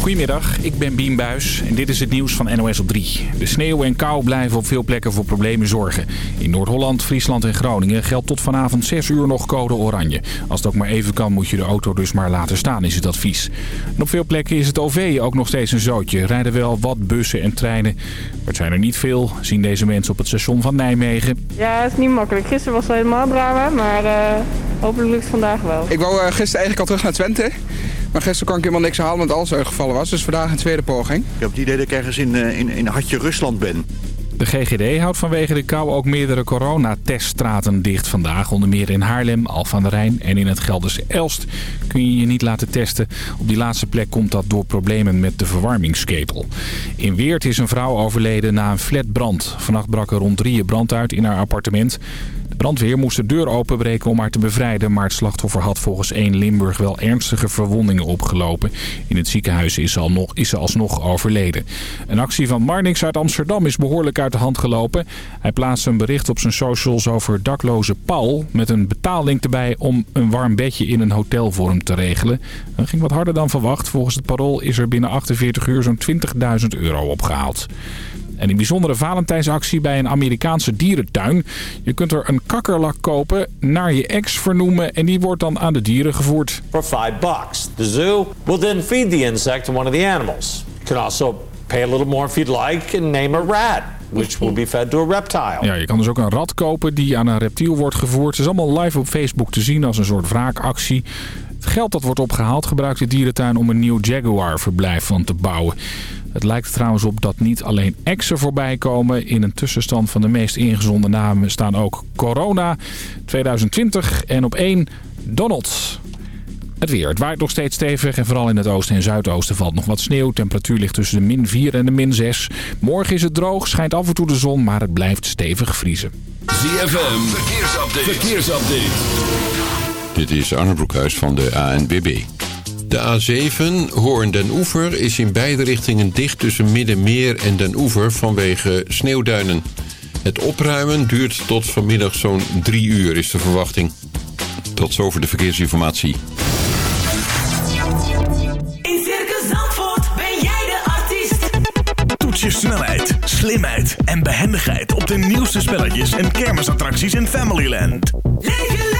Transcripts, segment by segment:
Goedemiddag, ik ben Bien Buis en dit is het nieuws van NOS op 3. De sneeuw en kou blijven op veel plekken voor problemen zorgen. In Noord-Holland, Friesland en Groningen geldt tot vanavond 6 uur nog code oranje. Als het ook maar even kan moet je de auto dus maar laten staan, is het advies. En op veel plekken is het OV ook nog steeds een zootje. Rijden wel wat bussen en treinen, maar het zijn er niet veel, zien deze mensen op het station van Nijmegen. Ja, het is niet makkelijk. Gisteren was het helemaal drama, maar uh, hopelijk lukt het vandaag wel. Ik wou uh, gisteren eigenlijk al terug naar Twente. Maar gisteren kon ik helemaal niks halen, omdat alles uitgevallen was. Dus vandaag een tweede poging. Ik heb het idee dat ik ergens in, in, in Hartje Rusland ben. De GGD houdt vanwege de kou ook meerdere coronateststraten dicht vandaag. Onder meer in Haarlem, Alphen aan de Rijn en in het Gelderse Elst kun je je niet laten testen. Op die laatste plek komt dat door problemen met de verwarmingsketel. In Weert is een vrouw overleden na een flatbrand. Vannacht brak er rond drieën brand uit in haar appartement. Brandweer moest de deur openbreken om haar te bevrijden... maar het slachtoffer had volgens 1 Limburg wel ernstige verwondingen opgelopen. In het ziekenhuis is ze, al nog, is ze alsnog overleden. Een actie van Marnix uit Amsterdam is behoorlijk uit de hand gelopen. Hij plaatste een bericht op zijn socials over dakloze Paul... met een betaallink erbij om een warm bedje in een hotel voor hem te regelen. Dat ging wat harder dan verwacht. Volgens het parool is er binnen 48 uur zo'n 20.000 euro opgehaald. En een bijzondere Valentijnsactie bij een Amerikaanse dierentuin. Je kunt er een kakkerlak kopen, naar je ex vernoemen en die wordt dan aan de dieren gevoerd. For 5 bucks. The zoo will then feed the insect to one of the animals. You can also pay a little more if you'd like and name a rat. Which will be fed to a reptile. Ja, je kan dus ook een rat kopen die aan een reptiel wordt gevoerd. Het is allemaal live op Facebook te zien als een soort wraakactie. Het geld dat wordt opgehaald gebruikt de dierentuin om een nieuw Jaguar-verblijf van te bouwen. Het lijkt er trouwens op dat niet alleen exen voorbij komen. In een tussenstand van de meest ingezonde namen staan ook Corona 2020 en op 1 Donald. Het weer. Het waait nog steeds stevig en vooral in het oosten en zuidoosten valt nog wat sneeuw. Temperatuur ligt tussen de min 4 en de min 6. Morgen is het droog, schijnt af en toe de zon, maar het blijft stevig vriezen. ZFM, verkeersupdate. verkeersupdate. Dit is Arne Broekhuis van de ANBB. De A7 Hoorn den Oever is in beide richtingen dicht tussen Middenmeer en den Oever vanwege sneeuwduinen. Het opruimen duurt tot vanmiddag zo'n drie uur is de verwachting. Tot zover de verkeersinformatie. In Circus Zandvoort ben jij de artiest. Toets je snelheid, slimheid en behendigheid op de nieuwste spelletjes en kermisattracties in Familyland. Leef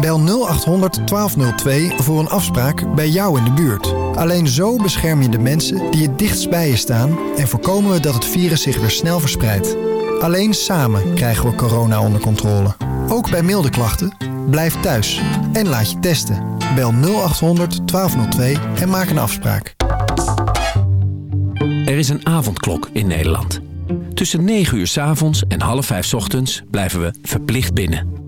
Bel 0800 1202 voor een afspraak bij jou in de buurt. Alleen zo bescherm je de mensen die het dichtst bij je staan... en voorkomen we dat het virus zich weer snel verspreidt. Alleen samen krijgen we corona onder controle. Ook bij milde klachten, blijf thuis en laat je testen. Bel 0800 1202 en maak een afspraak. Er is een avondklok in Nederland. Tussen 9 uur s avonds en half 5 s ochtends blijven we verplicht binnen.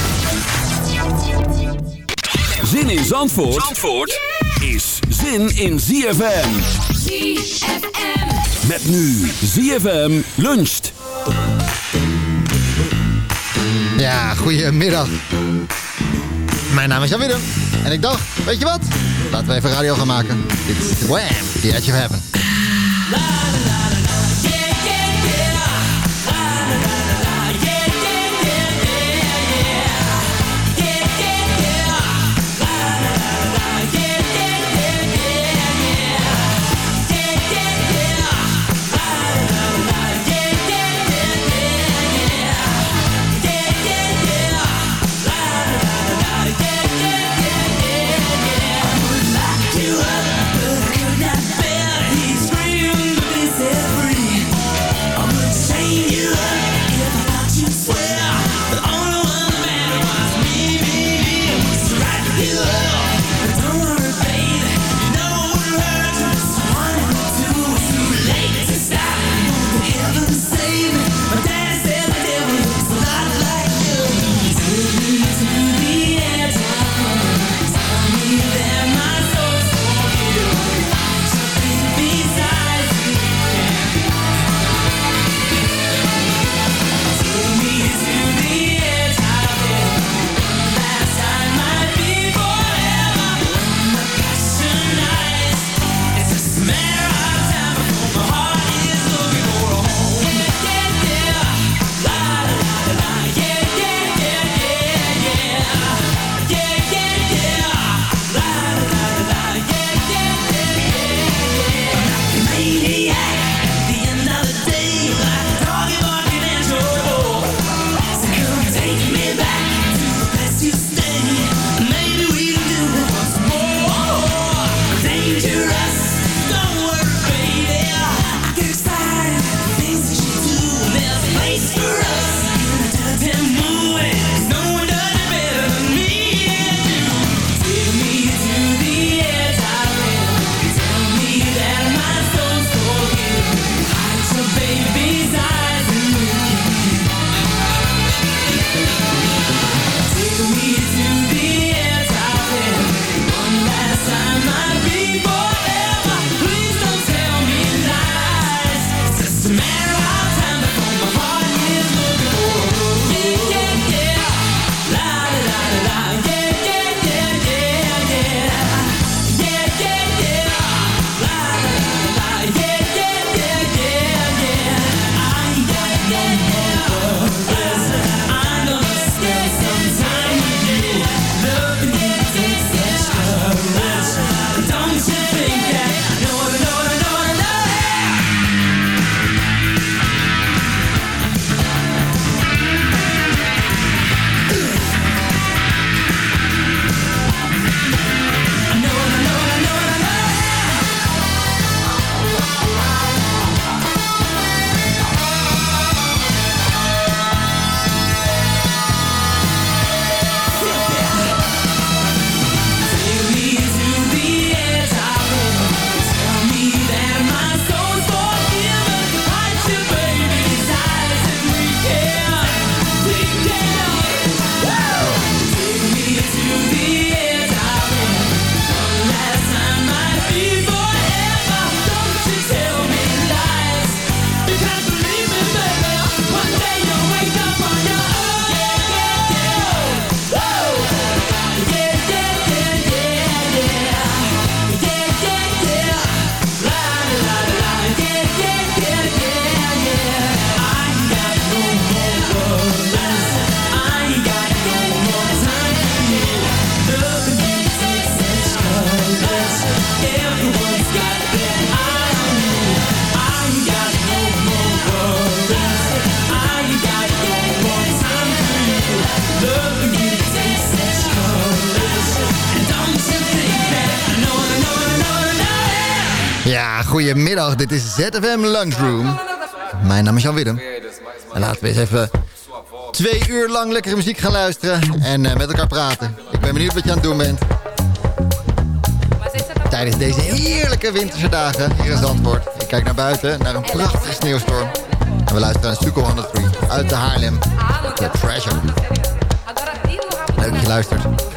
Zin in Zandvoort, Zandvoort is zin in ZFM. ZFM. Met nu ZFM luncht. Ja, goedemiddag. Mijn naam is Jan Willem. En ik dacht, weet je wat? Laten we even radio gaan maken. Dit is Wham! The Edge of Heaven. Dit is ZFM Lunchroom. Mijn naam is Jan Willem. En laten we eens even twee uur lang lekkere muziek gaan luisteren en eh, met elkaar praten. Ik ben benieuwd wat je aan het doen bent. Tijdens deze heerlijke winterse dagen hier in Zandvoort. Ik kijk naar buiten, naar een prachtige sneeuwstorm. En we luisteren naar Suco 103 uit de Haarlem. The Treasure. Leuk dat je luistert.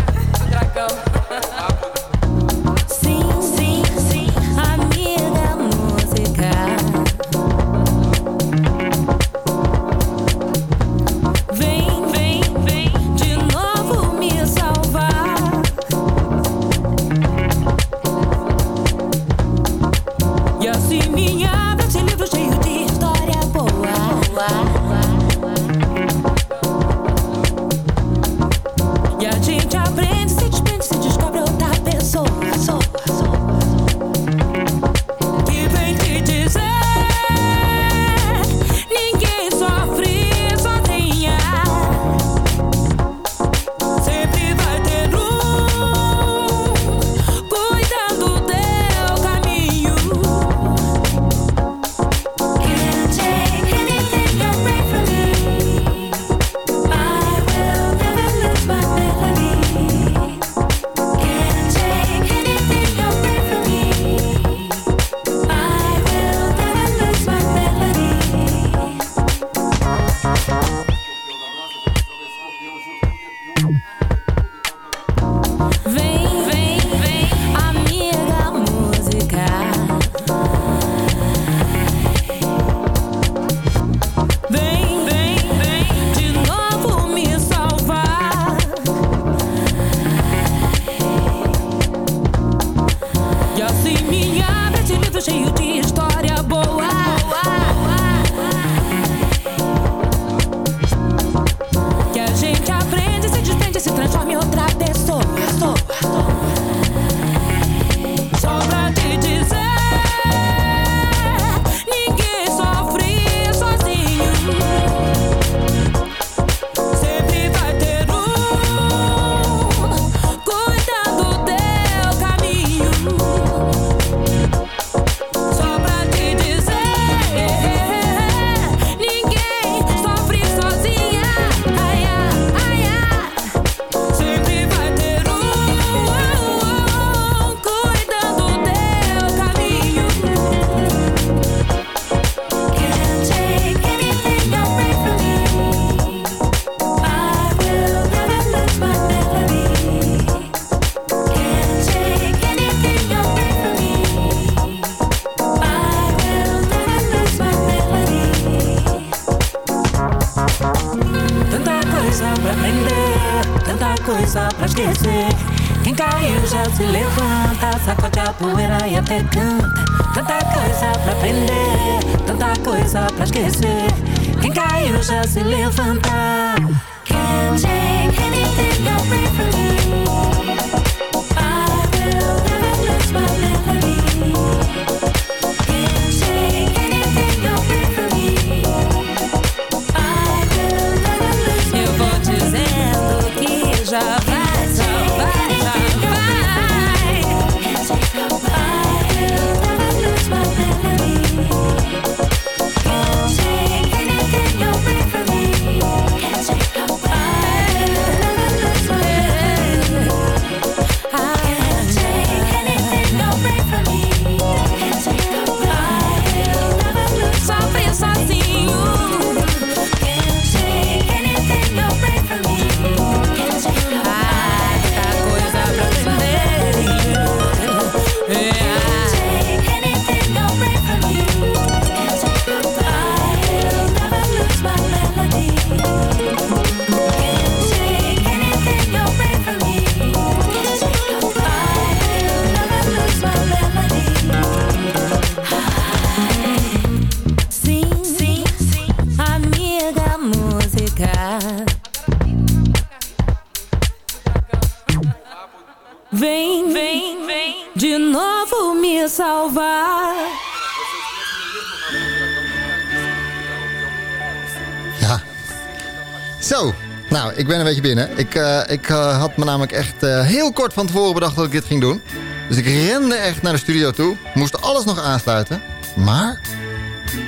ik ben een beetje binnen. Ik, eh, ik eh, had me namelijk echt eh, heel kort van tevoren bedacht dat ik dit ging doen. Dus ik rende echt naar de studio toe. Moest alles nog aansluiten. Maar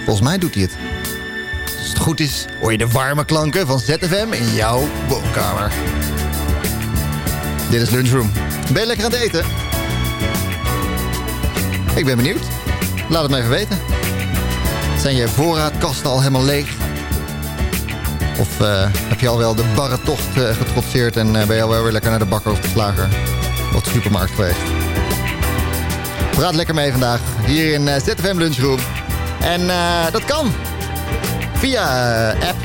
volgens mij doet hij het. Als het goed is, hoor je de warme klanken van ZFM in jouw woonkamer. Dit is Lunchroom. Ben je lekker aan het eten? Ik ben benieuwd. Laat het me even weten. Zijn je voorraadkasten al helemaal leeg? Of eh, heb je al wel de barre tocht eh, getrotseerd... en eh, ben je al wel weer lekker naar de bakker of de slager of de supermarkt geweest? Praat lekker mee vandaag, hier in ZFM Lunchroom. En dat kan via app.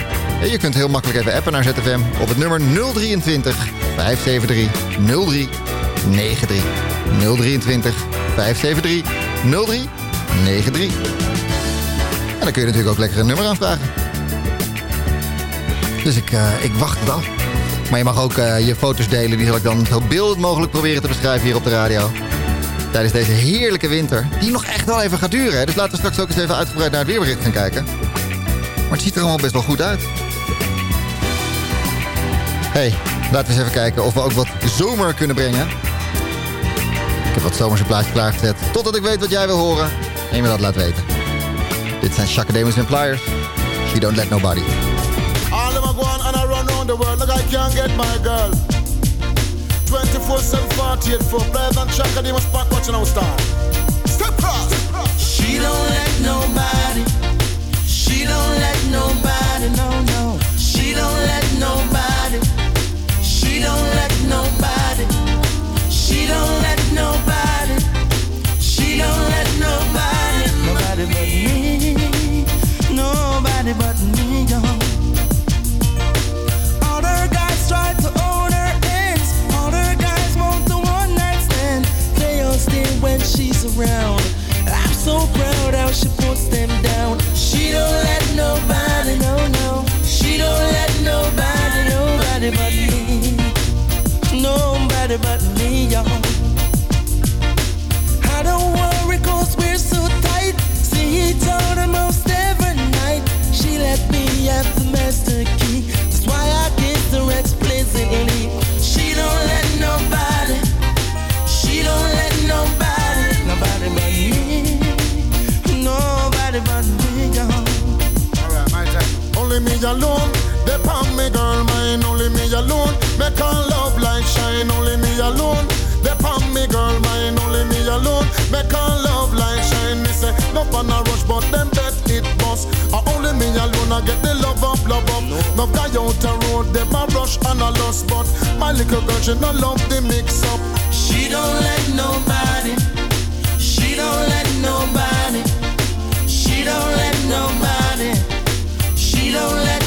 Je kunt heel makkelijk even appen naar ZFM op het nummer 023 573 0393. 023 573 0393. En dan kun je natuurlijk ook lekker een nummer aanvragen. Dus ik, eh, ik wacht het af. Maar je mag ook eh, je foto's delen. Die zal ik dan zo beeldend mogelijk proberen te beschrijven hier op de radio. Tijdens deze heerlijke winter. Die nog echt wel even gaat duren. Hè? Dus laten we straks ook eens even uitgebreid naar het weerbericht gaan kijken. Maar het ziet er allemaal best wel goed uit. hey, laten we eens even kijken of we ook wat zomer kunnen brengen. Ik heb wat zomerse plaatjes klaargezet. Totdat ik weet wat jij wil horen. En je me dat laat weten. Dit zijn Shaka Demus and Pliers. She don't let nobody. On and I run round the world like I can't get my girl. 24 7 48 for players and track of them a spot watching our star. Step cross. She don't let nobody. She don't let nobody. No, no. She don't let nobody. She don't let nobody. She don't let nobody. She don't around. I'm so proud how she puts them down. She don't shine. Only me alone. They palm me girl mine. Only me alone. Make her love like shine. Me say no on a rush, but them bet it bust. Uh, only me alone. I get the love up, love up. No guy out the road. Them a rush and a lost, but my little girl she no love the mix up. She don't let nobody. She don't let nobody. She don't let nobody. She don't let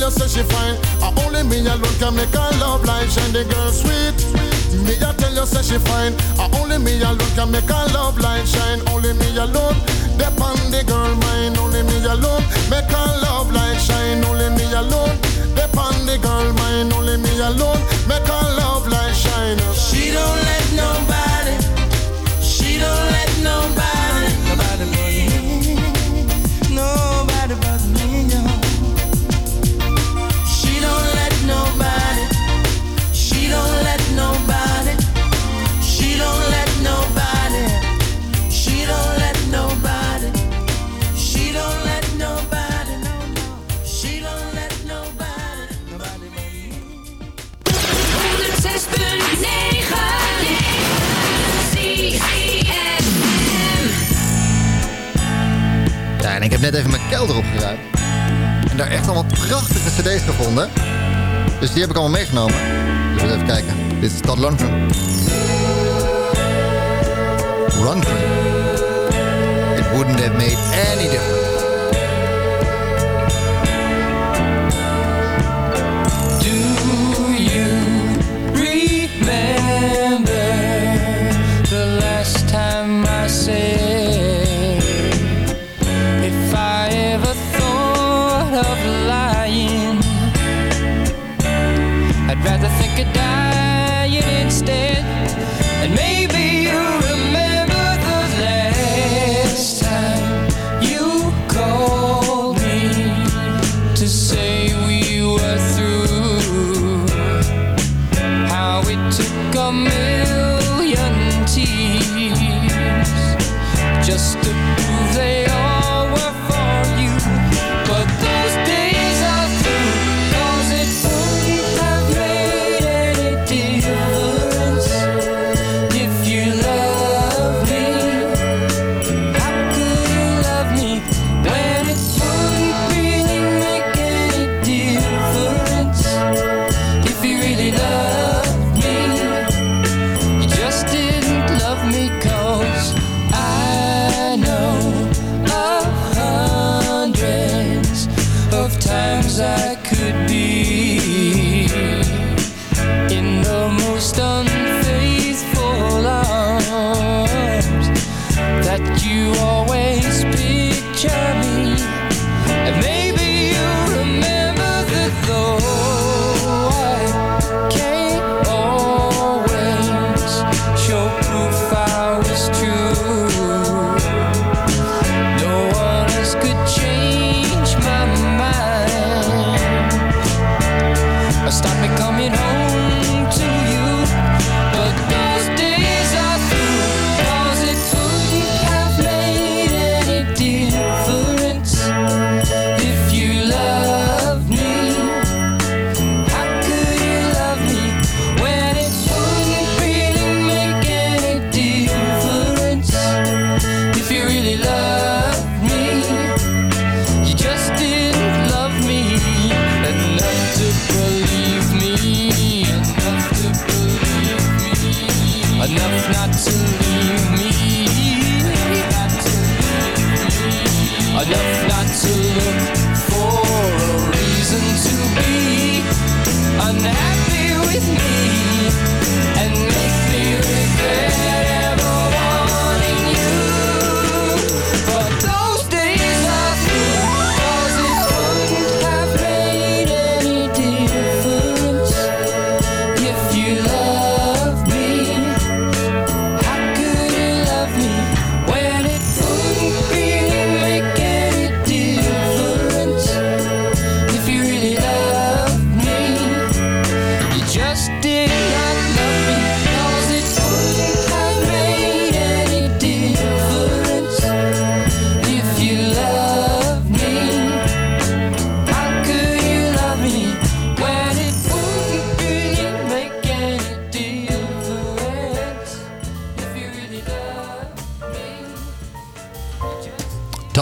you say she fine, and only me alone can make her love life shine. The girl sweet. Me a tell you say she fine, and only me alone can make her love light shine. Only me alone, depend the girl mine. Only me alone, make her love light shine. Only me alone, depend the girl mine. Only me alone, make her love light shine. She don't let nobody. She don't let. Nobody die heb ik allemaal meegenomen. Dus even kijken. Dit is Todd Lundgren. Lundgren.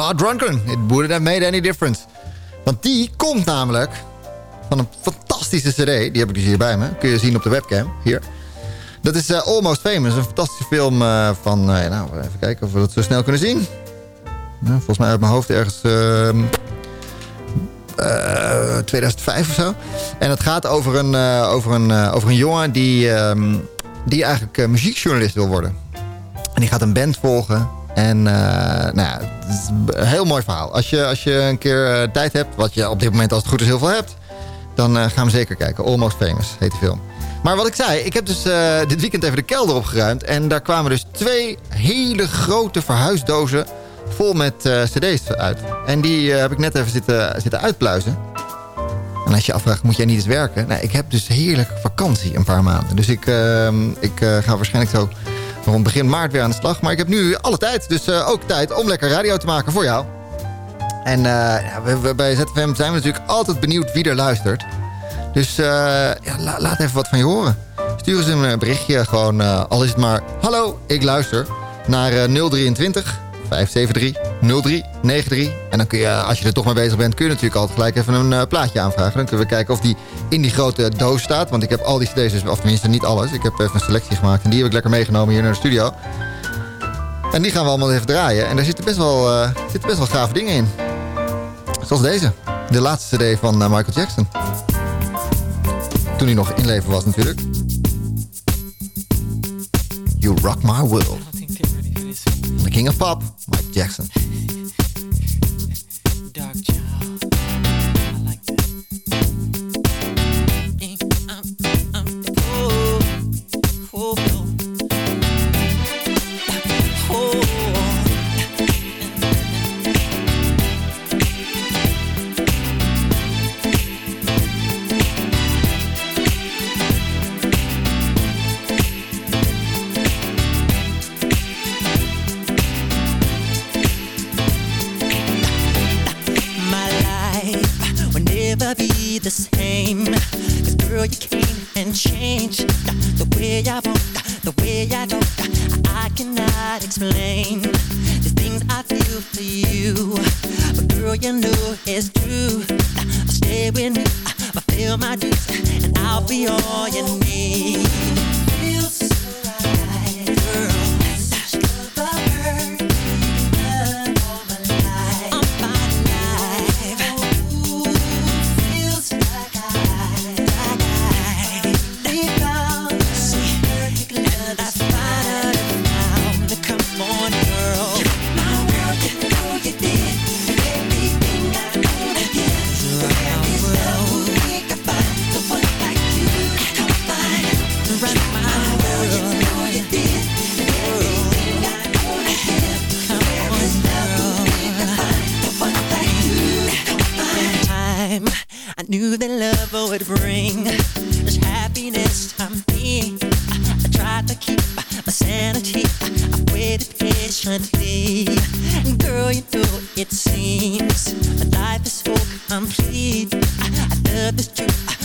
Todd Rundgren, it wouldn't have made any difference. Want die komt namelijk van een fantastische cd. Die heb ik dus hier bij me. Kun je zien op de webcam. Hier. Dat is eh, Almost Famous. Een fantastische film eh, van... eh, nou, even kijken of we dat zo snel kunnen zien. Volgens mij uit mijn hoofd ergens... ehm, eh, 2005 of zo. En het gaat over een, over een, over een jongen die, ehm, die eigenlijk muziekjournalist wil worden. En die gaat een band volgen. En eh, nou ja, een heel mooi verhaal. Als je, als je een keer eh, tijd hebt, wat je op dit moment als het goed is heel veel hebt... dan eh, gaan we zeker kijken. Almost Famous heet de film. Maar wat ik zei, ik heb dus dit weekend even de kelder opgeruimd. En daar kwamen dus twee hele grote verhuisdozen vol met cd's uit. En die heb ik net even zitten, zitten uitpluizen. En als je afvraagt, moet jij niet eens werken? Nou, ik heb dus heerlijk vakantie een paar maanden. Dus ik, eh, ik ga waarschijnlijk zo rond begin maart weer aan de slag. Maar ik heb nu alle tijd. Dus eh, ook tijd om lekker radio te maken voor jou. En eh, we, bij ZFM zijn we natuurlijk altijd benieuwd wie er luistert. Dus eh, ja, la- laat even wat van je horen. Stuur eens een berichtje. Gewoon, al is het maar... Hallo, ik luister. Naar eh, 023 573 03 93. En dan kun je, als je er toch mee bezig bent, kun je natuurlijk altijd gelijk even een eh, plaatje aanvragen. Dan kunnen we kijken of die in die grote doos staat. Want ik heb al die cd's, dus, of tenminste niet alles. Ik heb even een selectie gemaakt en die heb ik lekker meegenomen hier naar de studio. En die gaan we allemaal even draaien. En daar zitten best wel, zitten best wel gave dingen in. Zoals deze. De laatste cd van eh, Michael Jackson. Toen hij nog in leven was natuurlijk. You Rock My World. The King of Pop, Jackson. Would bring. This happiness to me. I tried to keep my sanity. I waited patiently. And girl, you know it seems. Life is so complete. I, I love this truth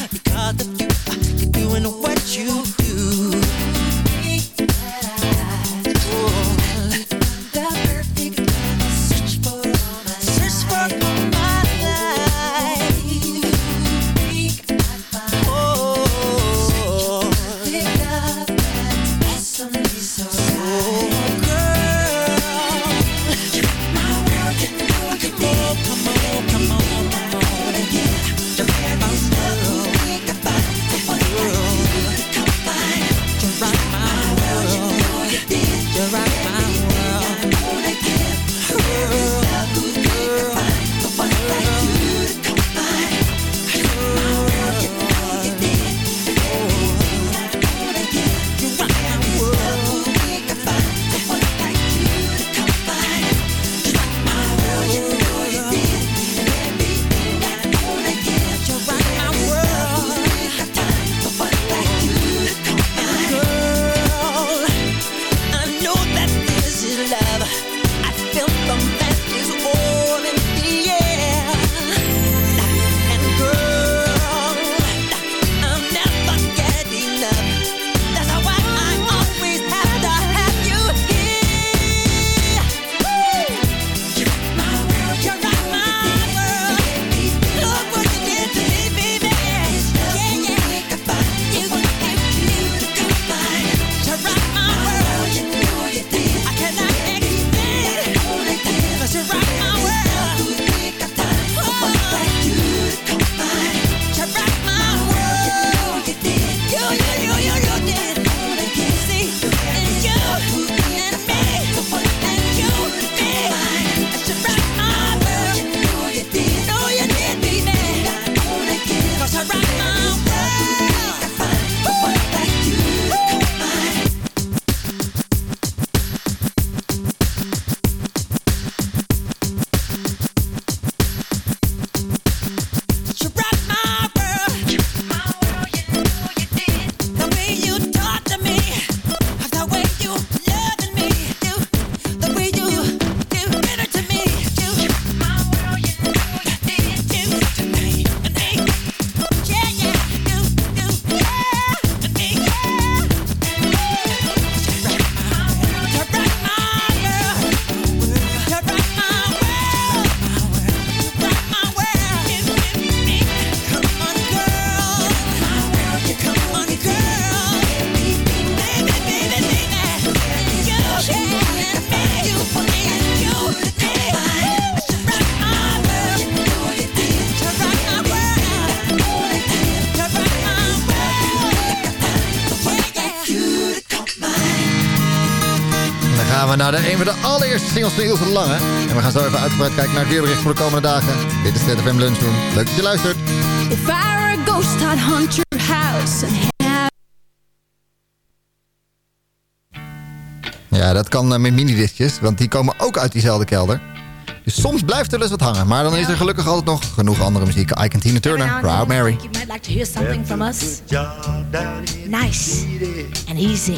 een van de allereerste singles van Ilse de Lange. En we gaan zo even uitgebreid kijken naar het weerbericht voor de komende dagen. Dit is ZFM Lunchroom. Leuk dat je luistert. If I were a ghost, I'd hunt your house and Ja, dat kan eh, met minidiscjes, want die komen ook uit diezelfde kelder. Dus soms blijft er dus wat hangen. Maar dan is er gelukkig altijd nog genoeg andere muziek. Ike en Tina Turner, Proud Mary. You might like to hear something from us. Nice and easy.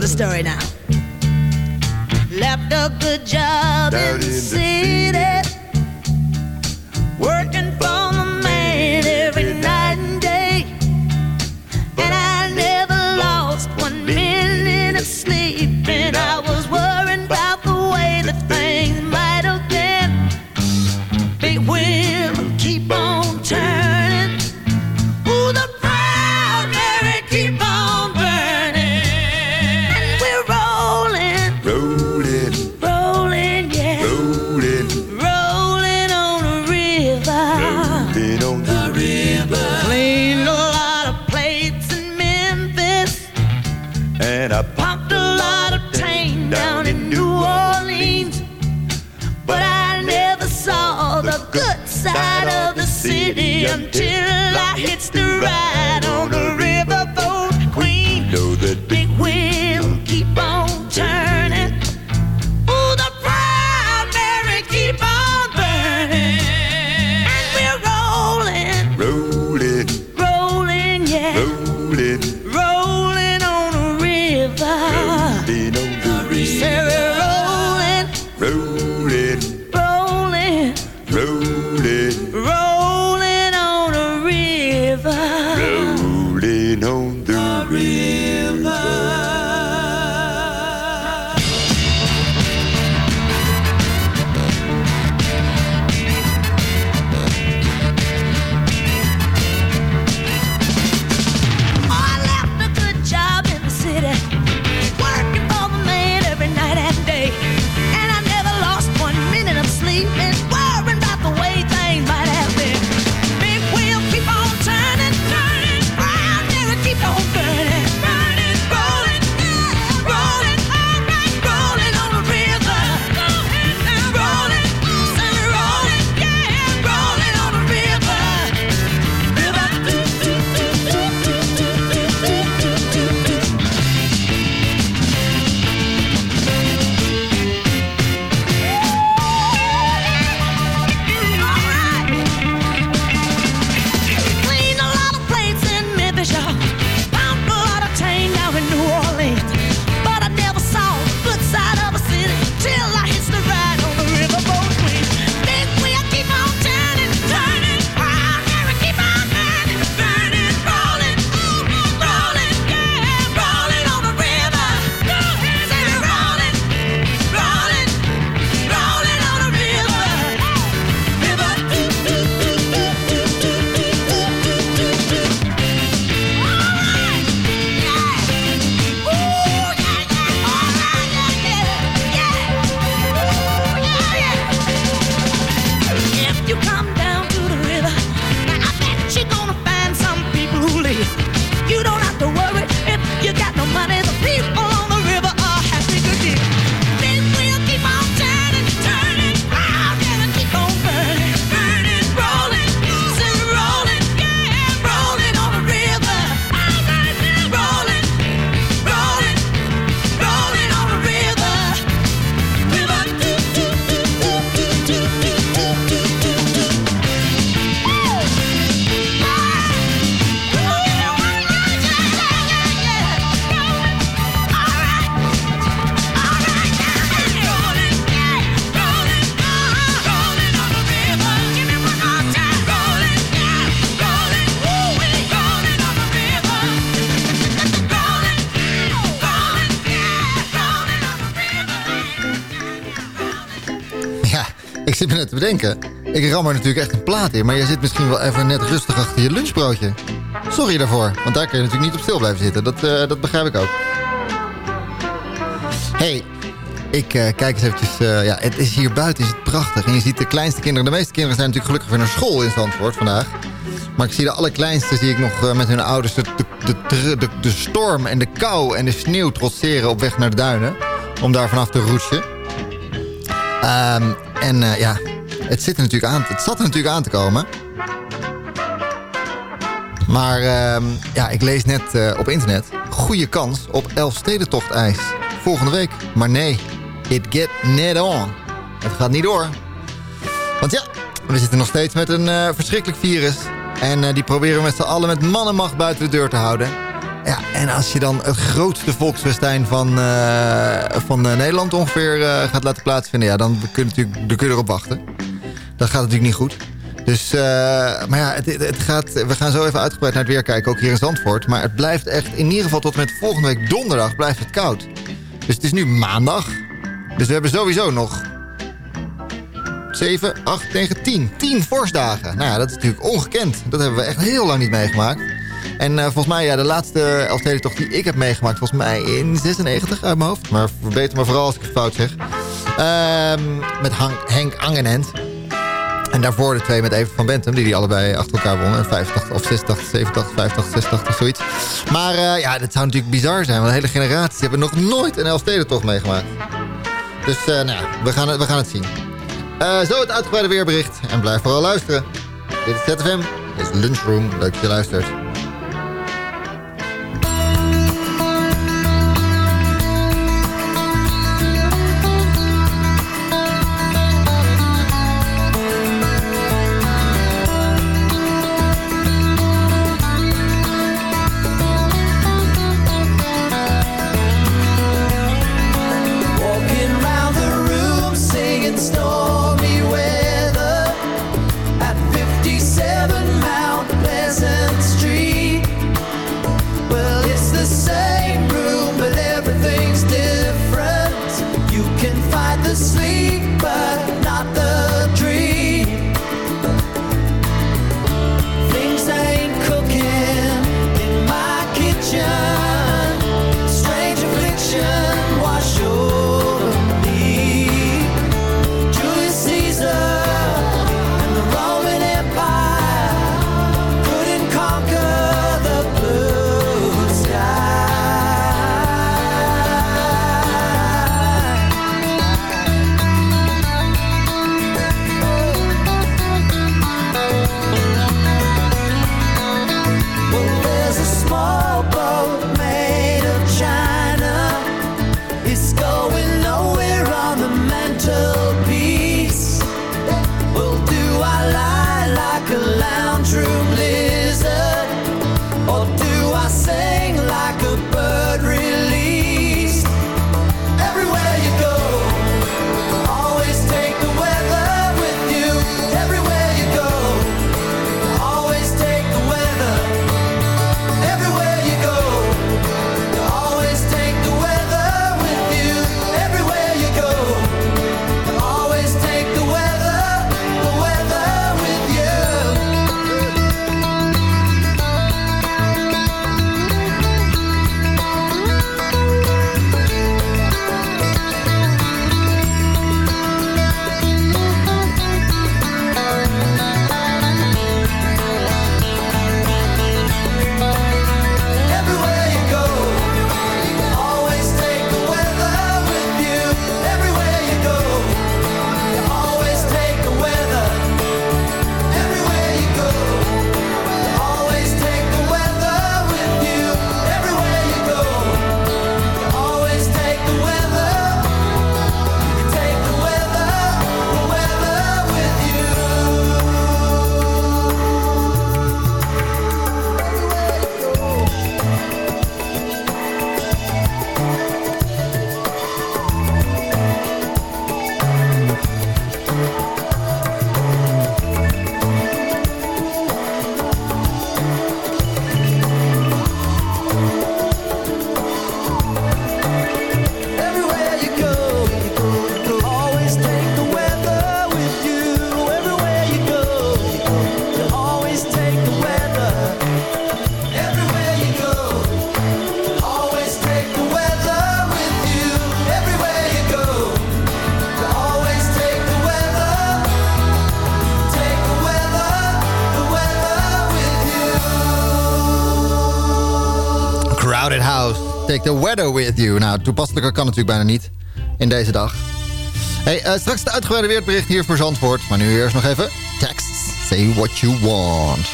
The story now. Left a good job in the city, working ram er natuurlijk echt een plaat in. Maar jij zit misschien wel even net rustig achter je lunchbroodje. Sorry daarvoor. Want daar kun je natuurlijk niet op stil blijven zitten. Dat, eh, dat begrijp ik ook. hey, ik eh, kijk eens eventjes. eh, ja, het is hier buiten is het prachtig. En je ziet de kleinste kinderen. De meeste kinderen zijn natuurlijk gelukkig weer naar school in Zandvoort vandaag. Maar ik zie de allerkleinste zie ik nog met hun ouders de, de, de, storm en de kou en de sneeuw trotseren op weg naar de duinen. Om daar vanaf te roetsen. Ehm, en ja, het, zit er natuurlijk aan, het zat er natuurlijk aan te komen. Maar ehm, ja, ik lees net eh, op internet. Goede kans op Elfstedentocht ijs. Volgende week. Maar nee, it get net on. Het gaat niet door. Want ja, we zitten nog steeds met een eh, verschrikkelijk virus. En eh, die proberen we met z'n allen met man en macht buiten de deur te houden. Ja, en als je dan het grootste volksfestijn van, van Nederland ongeveer gaat laten plaatsvinden... ja, dan kun je, natuurlijk, dan kun je erop wachten. Dat gaat natuurlijk niet goed. Dus, eh, maar ja, het, het gaat, we gaan zo even uitgebreid naar het weer kijken, ook hier in Zandvoort. Maar het blijft echt, in ieder geval tot met volgende week donderdag, blijft het koud. Dus het is nu maandag. Dus we hebben sowieso nog 7, 8, 9, 10. 10 vorstdagen. Nou ja, dat is natuurlijk ongekend. Dat hebben we echt heel lang niet meegemaakt. En eh, volgens mij, ja, de laatste Elfstedentocht die ik heb meegemaakt... volgens mij in 96 uit mijn hoofd. Maar verbeter me vooral als ik het fout zeg. Ehm, met Henk Angenent. En daarvoor de twee met Even van Bentum, die die allebei achter elkaar wonnen. 85 of 86, 87, 85, 86, zoiets. Maar eh, ja, dat zou natuurlijk bizar zijn. Want de hele generatie hebben nog nooit een Elfstedentocht meegemaakt. Dus eh, nou ja, we gaan het, we gaan het zien. Eh, zo het uitgebreide weerbericht. En blijf vooral luisteren. Dit is ZFM. Dit is Lunchroom. Leuk dat je luistert. The weather with you. Nou, toepasselijker kan natuurlijk bijna niet in deze dag. Hey, eh, straks het uitgebreide weerbericht hier voor Zandvoort. Maar nu eerst nog even tekst. Say what you want.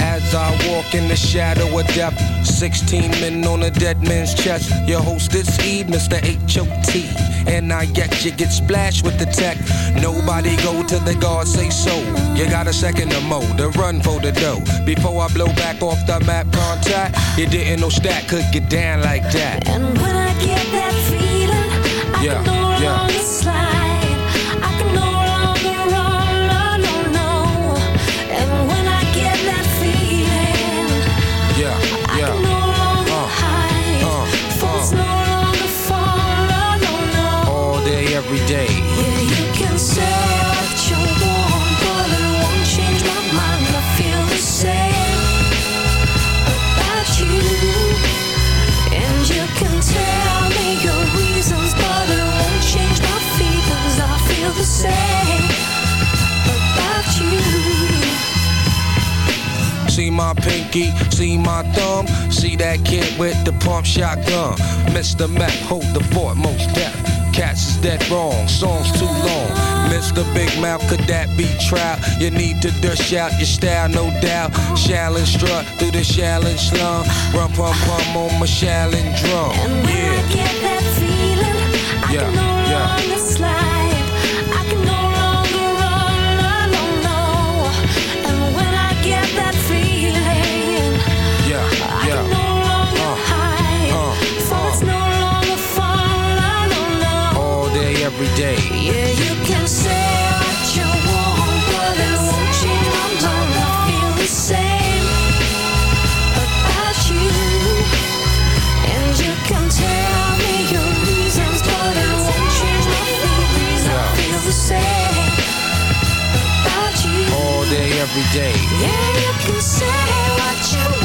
As I walk in the shadow of death, 16 men on a dead man's chest. Your host this Eve, Mr. H.O.T. And I yet you get splashed with the tech. Nobody go till the guard say so. You got a second to mow, to run for the dough. Before I blow back off the map contact, you didn't know stat could get down like that. And when I get that feeling, I Yeah, can yeah. My pinky, see my thumb, see that kid with the pump shotgun. Mr. Mac, hold the fort, most deaf. Cats is dead wrong, songs too long. Mr. Big Mouth, could that be trap? You need to dish out your style, no doubt. Shallon strut through the Shallon slum. Rum pum pum on my Shallon drum. Yeah, Get that feeling, I Yeah, every day. Yeah, you can say what you want, but it won't change my mind. I feel the same about you. And you can tell me your reasons, but it won't change my feelings. I feel the same about you. All day, every day. Yeah, you can say what you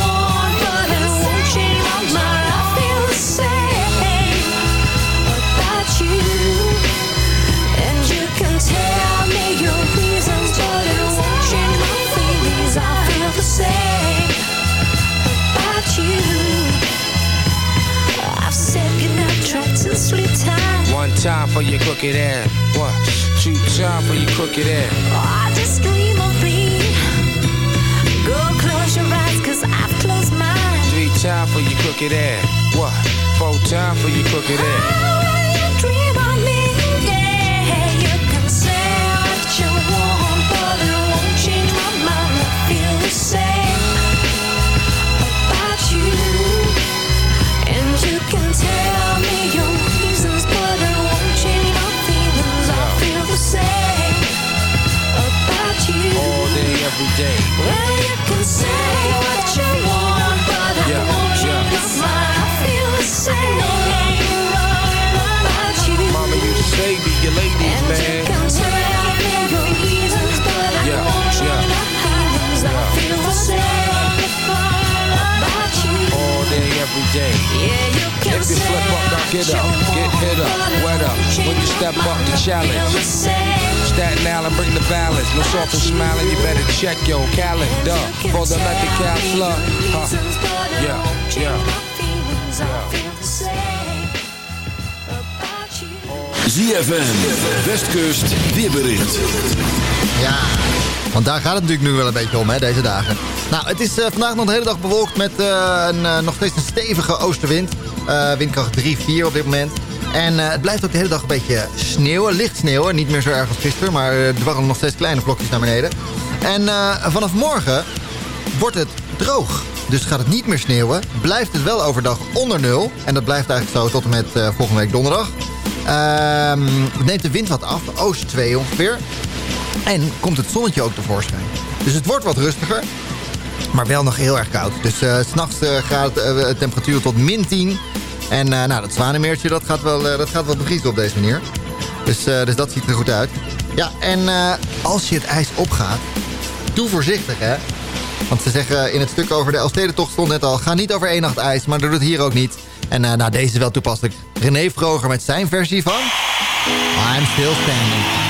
time for your crooked ass. One, two time for your crooked ass. Oh, I just dream of me. Go close your eyes, cause I've closed mine. Three time for your crooked ass. What? Four time for your crooked ass. Dream ZFM, Westkust, weerbericht. Ja, want daar gaat het natuurlijk nu wel een beetje om, hè, deze dagen. Nou, het is eh, vandaag nog de hele dag bewolkt met eh, een, eh, nog steeds een stevige oostenwind. Windkracht 3, 4 op dit moment. En het blijft ook de hele dag een beetje sneeuwen, licht sneeuwen. Niet meer zo erg als gisteren, maar er dwarrelen nog steeds kleine vlokjes naar beneden. En vanaf morgen wordt het droog. Dus gaat het niet meer sneeuwen. Blijft het wel overdag onder nul. En dat blijft eigenlijk zo tot en met volgende week donderdag. Ehm, neemt de wind wat af, oost 2 ongeveer. En komt het zonnetje ook tevoorschijn. Dus het wordt wat rustiger. Maar wel nog heel erg koud. Dus eh, s s'nachts gaat de temperatuur tot min 10. En nou, dat zwanemeertje dat gaat wel, dat gaat wel bevriezen op deze manier. Dus, dus dat ziet er goed uit. Ja, en als je het ijs opgaat, doe voorzichtig hè. Want ze zeggen in het stuk over de Elfstedentocht stond net al... ga niet over één nacht ijs, maar doe het hier ook niet. En uh, nou, deze is wel toepasselijk. René Vroger met zijn versie van... I'm Still Standing.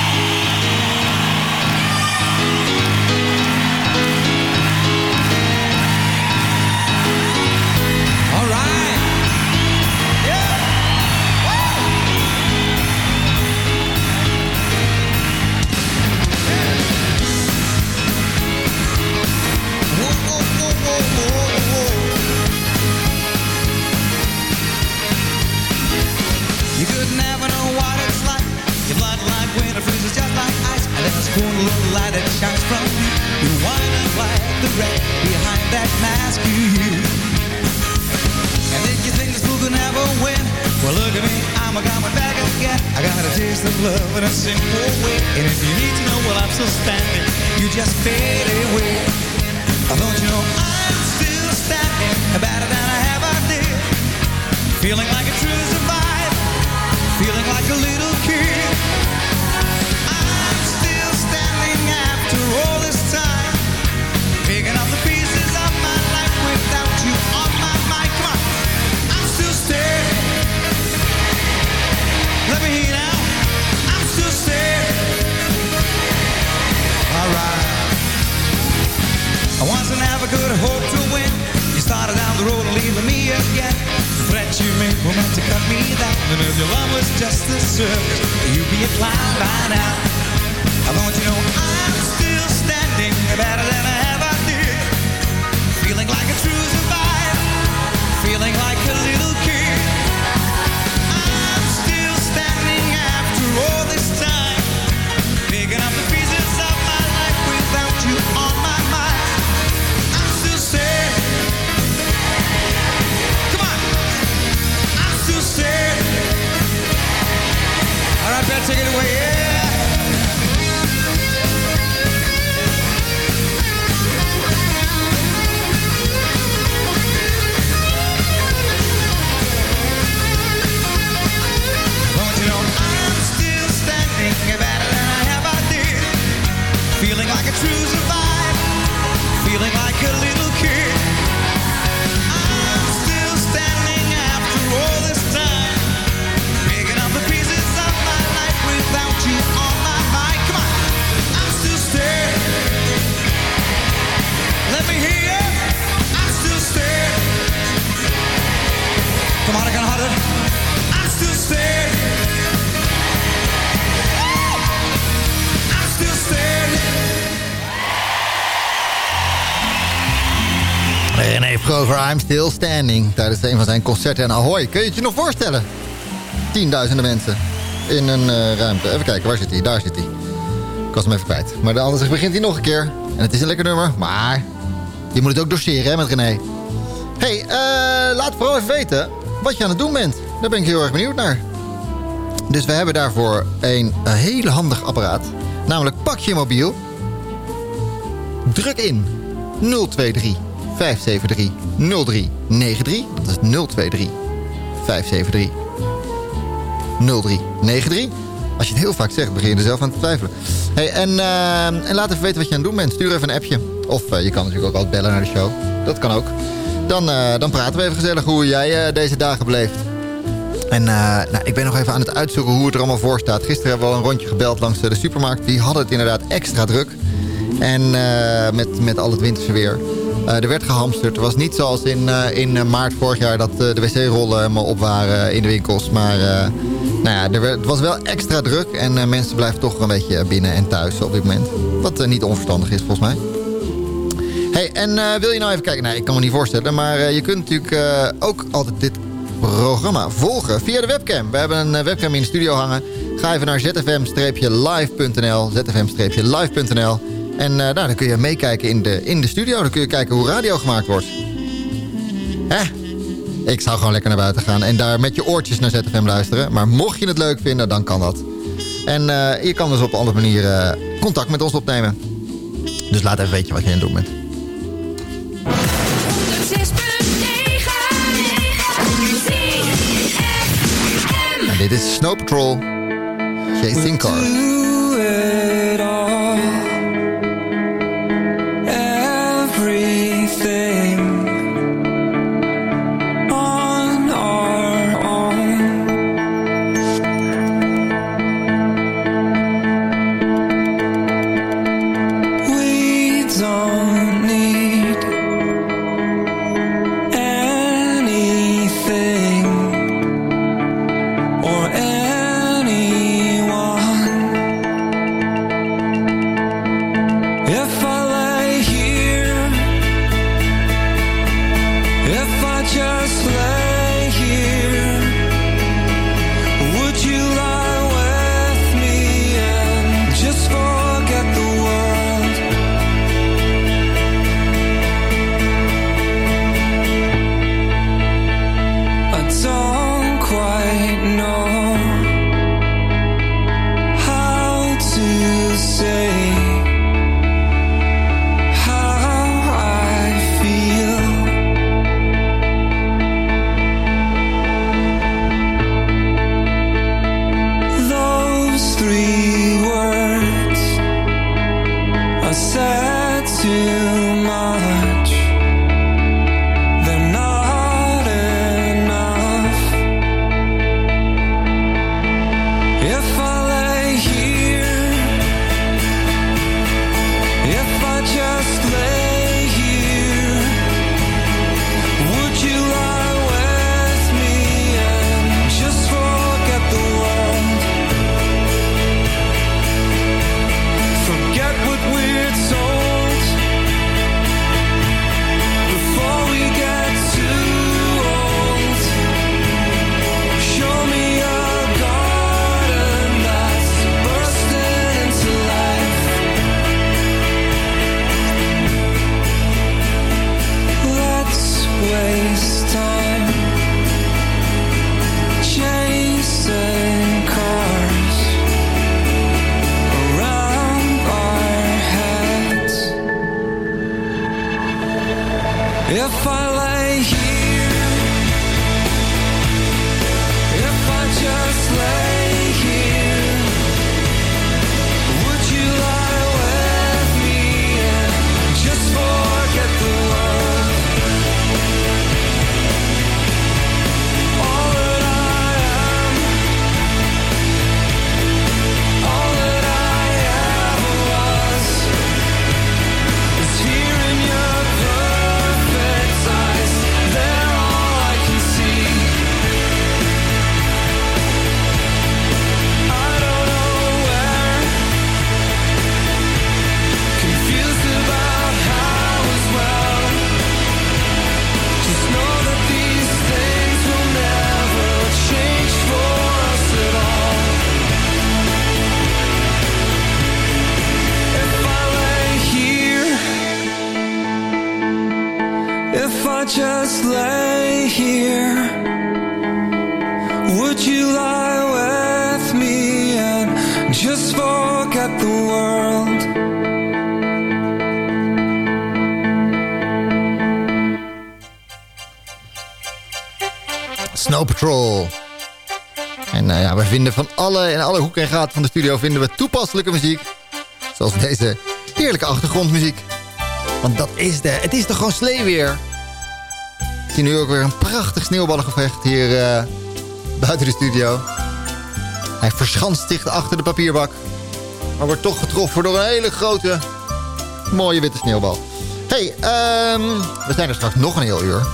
Love in a simple way. And if you need to know, well I'm still standing. You just fade away. Don't you know I'm still standing, better than I ever did. Feeling like a true survivor feeling like a little kid. I'm still standing after all this leaving me again. Threat you made were meant to cut me down. And if your love was just the surface, you'd be a clown by now. I want you know I'm still standing better than I ever did. Feeling like a true survivor. Feeling like a little kid. I'm Still Standing. Tijdens een van zijn concerten in Ahoy. Kun je het je nog voorstellen? Tienduizenden mensen in een eh, ruimte. Even kijken, waar zit hij? Daar zit hij. Ik was hem even kwijt. Maar anders begint hij nog een keer. En het is een lekker nummer, maar je moet het ook doseren hè, met René. hey, eh, laat vooral even weten wat je aan het doen bent. Daar ben ik heel erg benieuwd naar. Dus we hebben daarvoor een, een hele handig apparaat. Namelijk pak je mobiel. Druk in 023 573 0393. Dat is 023 573 0393. Als je het heel vaak zegt, begin je er zelf aan te twijfelen. Hey, en, eh, en laat even weten wat je aan het doen bent. Stuur even een appje. Of eh, je kan natuurlijk ook altijd bellen naar de show. Dat kan ook. Dan, eh, dan praten we even gezellig hoe jij deze dagen beleeft. En nou, ik ben nog even aan het uitzoeken hoe het er allemaal voor staat. Gisteren hebben we al een rondje gebeld langs de supermarkt. Die hadden het inderdaad extra druk. En met, met al het winterse weer. Eh, er werd gehamsterd. Het was niet zoals in, eh, in eh, maart vorig jaar dat de wc-rollen helemaal op waren in de winkels. Maar nou ja, er het was wel extra druk. En mensen blijven toch een beetje binnen en thuis op dit moment. Wat niet onverstandig is volgens mij. Hey, en wil je nou even kijken? Nou, ik kan me niet voorstellen. Maar je kunt natuurlijk ook altijd dit programma volgen via de webcam. We hebben een webcam in de studio hangen. Ga even naar zfm-live.nl. zfm-live.nl. En eh, nou, dan kun je meekijken in de, in de studio. Dan kun je kijken hoe radio gemaakt wordt. Hè? Ik zou gewoon lekker naar buiten gaan en daar met je oortjes naar ZFM luisteren. Maar mocht je het leuk vinden, dan kan dat. En eh, je kan dus op andere manieren eh, contact met ons opnemen. Dus laat even weten wat je aan het doen bent. Dit is Snow Patrol. Jason Carr. Alle, in alle hoeken en gaten van de studio vinden we toepasselijke muziek. Zoals deze heerlijke achtergrondmuziek. Want dat is de, het is toch gewoon sleeweer. Ik zie nu ook weer een prachtig sneeuwballengevecht hier eh, buiten de studio. Hij verschanst zich achter de papierbak. Maar wordt toch getroffen door een hele grote, mooie witte sneeuwbal. hey, ehm, we zijn er straks nog een heel uur.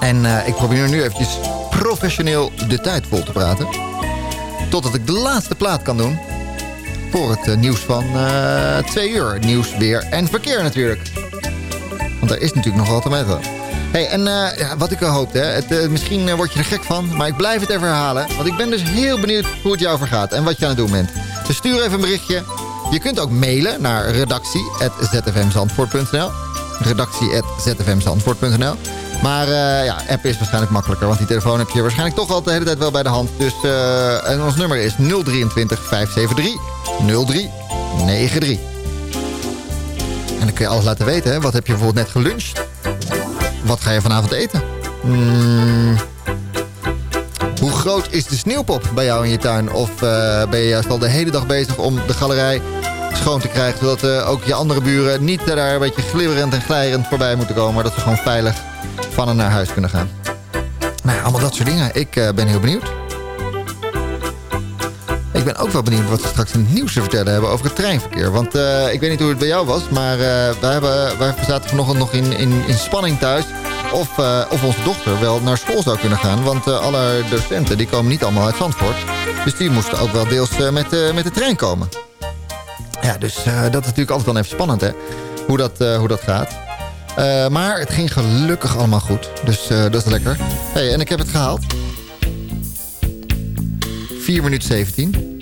En eh, ik probeer nu eventjes professioneel de tijd vol te praten. Totdat ik de laatste plaat kan doen. Voor het eh, nieuws van eh, twee uur. Nieuws, weer en verkeer natuurlijk. Want daar is natuurlijk nog wat te meten. Hey, en eh, wat ik al hoopte, hè, het, misschien word je er gek van, maar ik blijf het even herhalen. Want ik ben dus heel benieuwd hoe het jou vergaat en wat je aan het doen bent. Dus stuur even een berichtje. Je kunt ook mailen naar redactie.zfmzandvoort.nl redactie.zfmzandvoort.nl Maar eh, ja, app is waarschijnlijk makkelijker, want die telefoon heb je waarschijnlijk toch al de hele tijd wel bij de hand. Dus eh, en ons nummer is 023 573 0393. En dan kun je alles laten weten, hè. Wat heb je bijvoorbeeld net geluncht? Wat ga je vanavond eten? Hmm, hoe groot is de sneeuwpop bij jou in je tuin? Of eh, ben je juist al de hele dag bezig om de galerij schoon te krijgen... zodat ook je andere buren niet daar een beetje glibberend en glijrend voorbij moeten komen... maar dat ze gewoon veilig van en naar huis kunnen gaan? Nou allemaal dat soort dingen. Ik eh, ben heel benieuwd. Ik ben ook wel benieuwd wat we straks in het nieuws te vertellen hebben over het treinverkeer. Want eh, ik weet niet hoe het bij jou was, maar eh, wij, hebben, wij zaten vanochtend nog in, in, in spanning thuis... Of, of onze dochter wel naar school zou kunnen gaan. Want alle docenten die komen niet allemaal uit Zandvoort. Dus die moesten ook wel deels met, met de trein komen. Ja, dus dat is natuurlijk altijd wel even spannend, hè? Hoe dat, hoe dat gaat. Eh, maar het ging gelukkig allemaal goed. Dus eh, dat is lekker. Hey, en ik heb het gehaald. 4 minuten 17.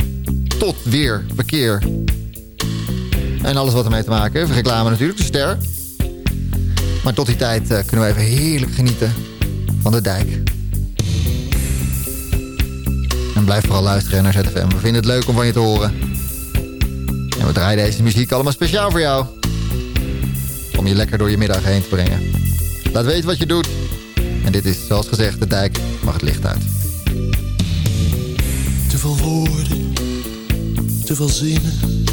Tot weer verkeer. En alles wat ermee te maken heeft. Reclame natuurlijk, de ster. Maar tot die tijd eh, kunnen we even heerlijk genieten van de dijk. En blijf vooral luisteren naar ZFM. We vinden het leuk om van je te horen. En we draaien deze muziek allemaal speciaal voor jou. Om je lekker door je middag heen te brengen. Laat weten wat je doet. En dit is, zoals gezegd, de dijk mag het licht uit. Te veel woorden, te veel zinnen,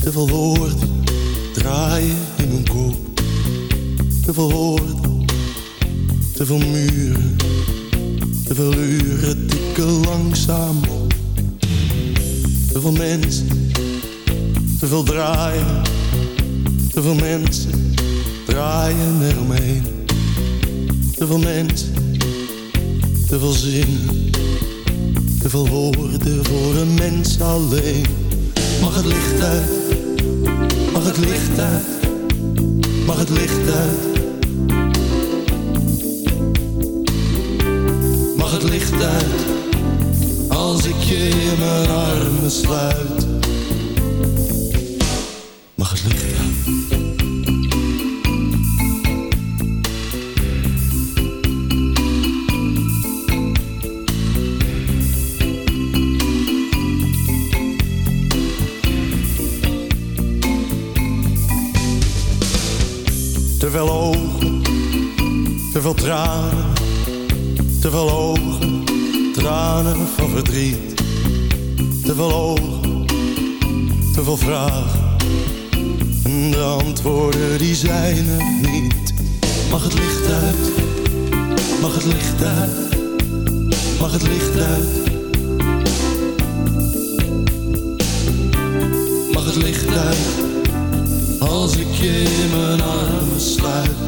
te veel woorden draaien in mijn kop. Te veel woorden, te veel muren, te veel uren tikken langzaam op. Te veel mensen, te veel draaien, te veel mensen draaien eromheen. Te veel mensen, te veel zinnen. Te veel woorden voor een mens alleen. Mag het licht uit? Mag het licht uit? Mag het licht uit? Mag het licht uit? Als ik je in mijn armen sluit. Van. Te veel ogen, te veel vragen, en de antwoorden die zijn er niet. Mag het licht uit, mag het licht uit, mag het licht uit. Mag het licht uit als ik je in mijn armen sluit.